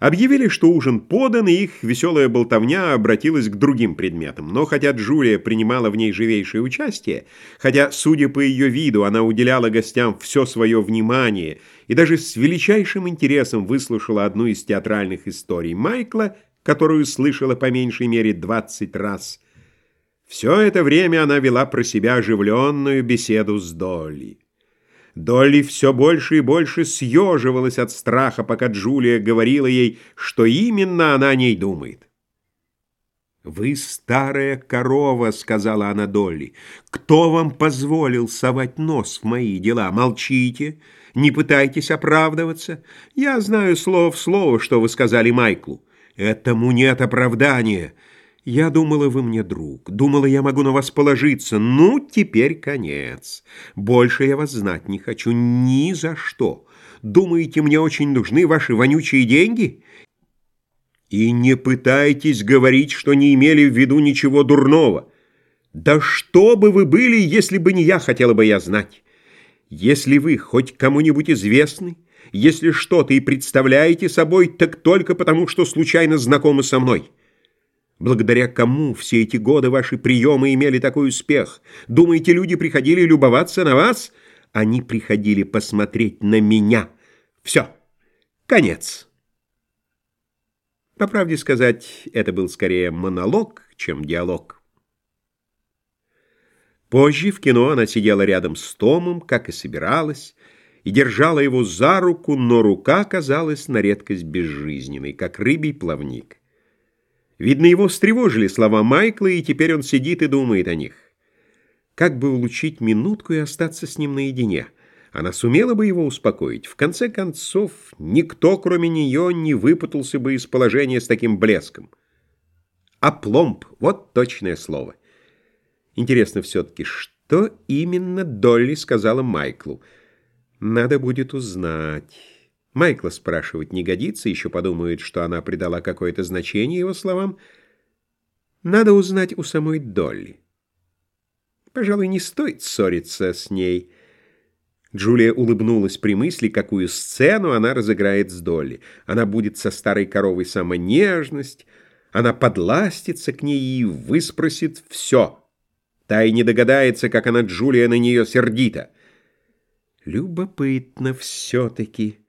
Объявили, что ужин подан, и их веселая болтовня обратилась к другим предметам. Но хотя Джулия принимала в ней живейшее участие, хотя, судя по ее виду, она уделяла гостям все свое внимание и даже с величайшим интересом выслушала одну из театральных историй Майкла, которую слышала по меньшей мере двадцать раз, все это время она вела про себя оживленную беседу с Долли. Долли все больше и больше съеживалась от страха, пока Джулия говорила ей, что именно она о ней думает. «Вы старая корова», — сказала она Долли. «Кто вам позволил совать нос в мои дела? Молчите, не пытайтесь оправдываться. Я знаю слово в слово, что вы сказали Майклу. Этому нет оправдания». Я думала, вы мне друг, думала, я могу на вас положиться. Ну, теперь конец. Больше я вас знать не хочу ни за что. Думаете, мне очень нужны ваши вонючие деньги? И не пытайтесь говорить, что не имели в виду ничего дурного. Да что бы вы были, если бы не я, хотела бы я знать. Если вы хоть кому-нибудь известны, если что-то и представляете собой, так только потому, что случайно знакомы со мной». Благодаря кому все эти годы ваши приемы имели такой успех? Думаете, люди приходили любоваться на вас? Они приходили посмотреть на меня. Все. Конец. По правде сказать, это был скорее монолог, чем диалог. Позже в кино она сидела рядом с Томом, как и собиралась, и держала его за руку, но рука казалась на редкость безжизненной, как рыбий плавник. Видно, его встревожили слова Майкла, и теперь он сидит и думает о них. Как бы улучшить минутку и остаться с ним наедине? Она сумела бы его успокоить. В конце концов, никто, кроме нее, не выпутался бы из положения с таким блеском. Опломб — вот точное слово. Интересно все-таки, что именно Долли сказала Майклу? Надо будет узнать... Майкла спрашивать не годится, еще подумают, что она придала какое-то значение его словам. Надо узнать у самой Долли. Пожалуй, не стоит ссориться с ней. Джулия улыбнулась при мысли, какую сцену она разыграет с Долли. Она будет со старой коровой самонежность, она подластится к ней и выспросит все. Та и не догадается, как она, Джулия, на нее сердита. Любопытно все-таки.